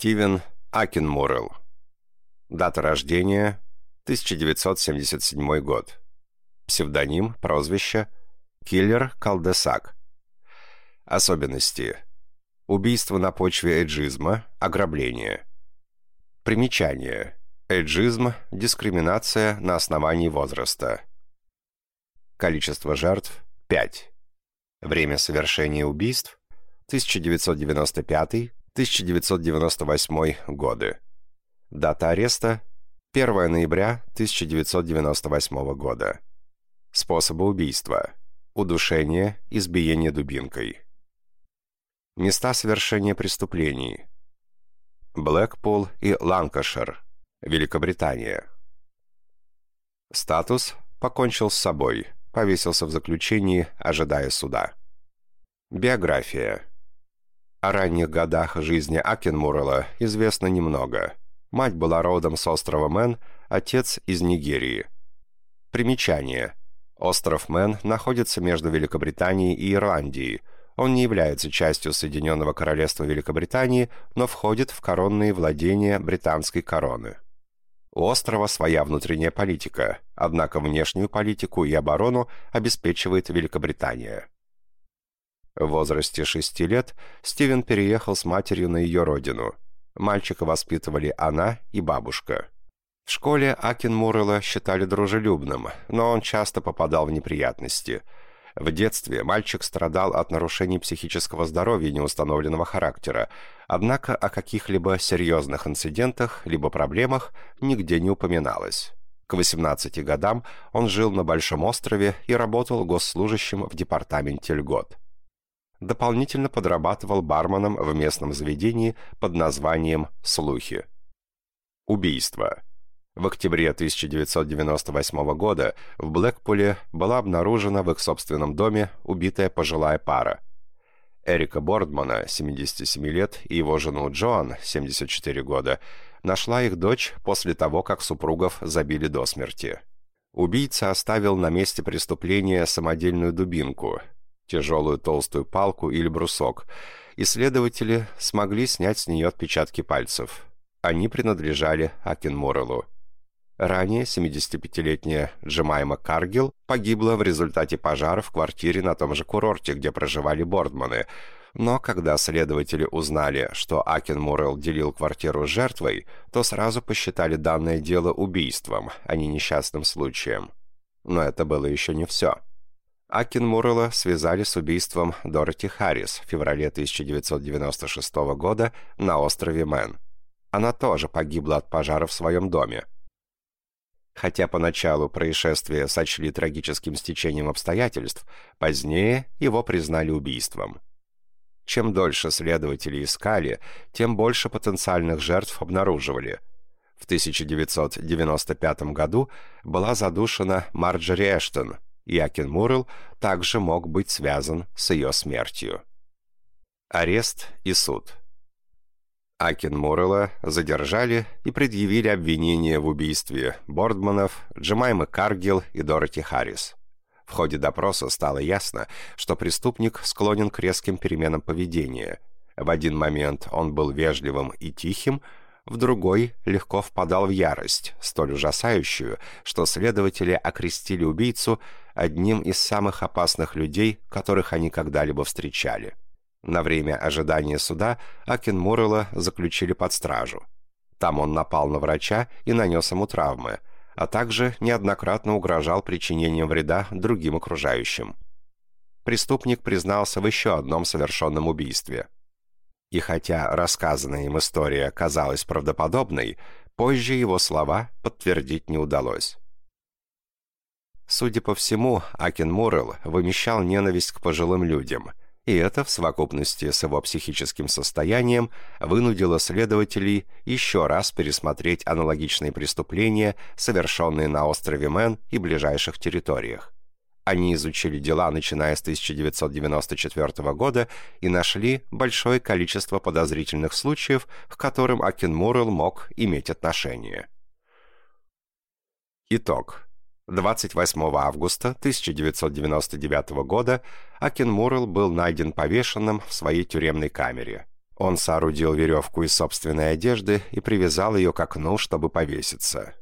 Стивен Акинмуррелл. Дата рождения 1977 год. Псевдоним, прозвище Киллер Калдесак. Особенности. Убийство на почве эйджизма, ограбление. Примечание. Эйджизм – дискриминация на основании возраста. Количество жертв – 5. Время совершения убийств – 1995-1998 годы. Дата ареста – 1 ноября 1998 года. Способы убийства. Удушение, избиение дубинкой. Места совершения преступлений. Блэкпул и Ланкашир, Великобритания. Статус «покончил с собой», повесился в заключении, ожидая суда. Биография. О ранних годах жизни Акена Муррелла известно немного. Мать была родом с острова Мэн, отец из Нигерии. Примечание. Остров Мэн находится между Великобританией и Ирландией. Он не является частью Соединенного Королевства Великобритании, но входит в коронные владения британской короны. У острова своя внутренняя политика, однако внешнюю политику и оборону обеспечивает Великобритания. В возрасте шести лет Стивен переехал с матерью на ее родину. Мальчика воспитывали она и бабушка. В школе Акин Муррелла считали дружелюбным, но он часто попадал в неприятности – в детстве мальчик страдал от нарушений психического здоровья неустановленного характера, однако о каких-либо серьезных инцидентах либо проблемах нигде не упоминалось. К 18 годам он жил на Большом острове и работал госслужащим в департаменте льгот. Дополнительно подрабатывал барменом в местном заведении под названием «Слухи». Убийство. В октябре 1998 года в Блэкпуле была обнаружена в их собственном доме убитая пожилая пара. Эрика Бордмана, 77 лет, и его жену Джоан, 74 года, нашла их дочь после того, как супругов забили до смерти. Убийца оставил на месте преступления самодельную дубинку, тяжелую толстую палку или брусок, и следователи смогли снять с нее отпечатки пальцев. Они принадлежали Акин Морреллу. Ранее 75-летняя Джемайма Каргил погибла в результате пожара в квартире на том же курорте, где проживали Бордманы. Но когда следователи узнали, что Акен Муррелл делил квартиру с жертвой, то сразу посчитали данное дело убийством, а не несчастным случаем. Но это было еще не все. Акен Муррелла связали с убийством Дороти Харрис в феврале 1996 года на острове Мэн. Она тоже погибла от пожара в своем доме. Хотя поначалу происшествие сочли трагическим стечением обстоятельств, позднее его признали убийством. Чем дольше следователи искали, тем больше потенциальных жертв обнаруживали. В 1995 году была задушена Марджори Эштон, и Акин Муррелл также мог быть связан с ее смертью. Арест и суд – Акин Муррелла задержали и предъявили обвинение в убийстве Бордманов, Джемаймы Каргил и Дороти Харрис. В ходе допроса стало ясно, что преступник склонен к резким переменам поведения. В один момент он был вежливым и тихим, в другой легко впадал в ярость, столь ужасающую, что следователи окрестили убийцу одним из самых опасных людей, которых они когда-либо встречали. На время ожидания суда Акин Муррелла заключили под стражу. Там он напал на врача и нанес ему травмы, а также неоднократно угрожал причинением вреда другим окружающим. Преступник признался в еще одном совершенном убийстве. И хотя рассказанная им история казалась правдоподобной, позже его слова подтвердить не удалось. Судя по всему, Акин Муррелл вымещал ненависть к пожилым людям – и это, в совокупности с его психическим состоянием, вынудило следователей еще раз пересмотреть аналогичные преступления, совершенные на острове Мэн и ближайших территориях. Они изучили дела, начиная с 1994 года, и нашли большое количество подозрительных случаев, к которым Акин Муррелл мог иметь отношение. Итог. 28 августа 1999 года Акин Муррелл был найден повешенным в своей тюремной камере. Он соорудил веревку из собственной одежды и привязал ее к окну, чтобы повеситься.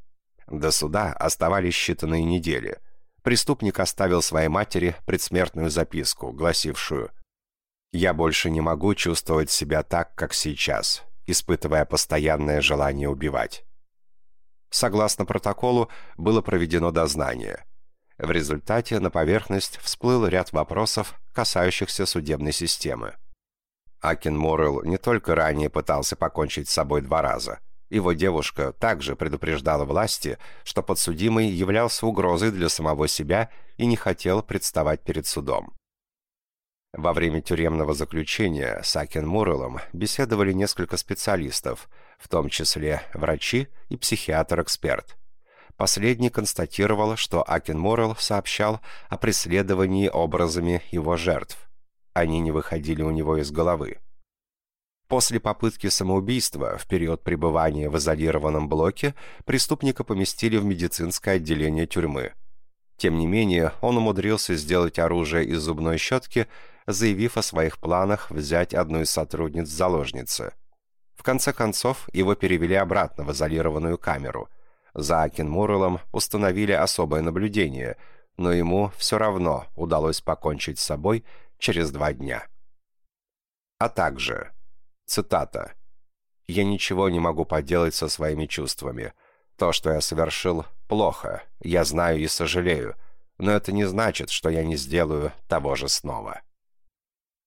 До суда оставались считанные недели. Преступник оставил своей матери предсмертную записку, гласившую «Я больше не могу чувствовать себя так, как сейчас, испытывая постоянное желание убивать». Согласно протоколу, было проведено дознание. В результате на поверхность всплыл ряд вопросов, касающихся судебной системы. Акин Моррелл не только ранее пытался покончить с собой два раза. Его девушка также предупреждала власти, что подсудимый являлся угрозой для самого себя и не хотел представать перед судом. Во время тюремного заключения с Акен Мурреллом беседовали несколько специалистов, в том числе врачи и психиатр-эксперт. Последний констатировал, что Акен Муррелл сообщал о преследовании образами его жертв. Они не выходили у него из головы. После попытки самоубийства в период пребывания в изолированном блоке преступника поместили в медицинское отделение тюрьмы. Тем не менее, он умудрился сделать оружие из зубной щетки, заявив о своих планах взять одну из сотрудниц заложницы. В конце концов, его перевели обратно в изолированную камеру. За Акин Мурреллом установили особое наблюдение, но ему все равно удалось покончить с собой через два дня. А также, цитата, «Я ничего не могу поделать со своими чувствами. То, что я совершил, плохо, я знаю и сожалею, но это не значит, что я не сделаю того же снова».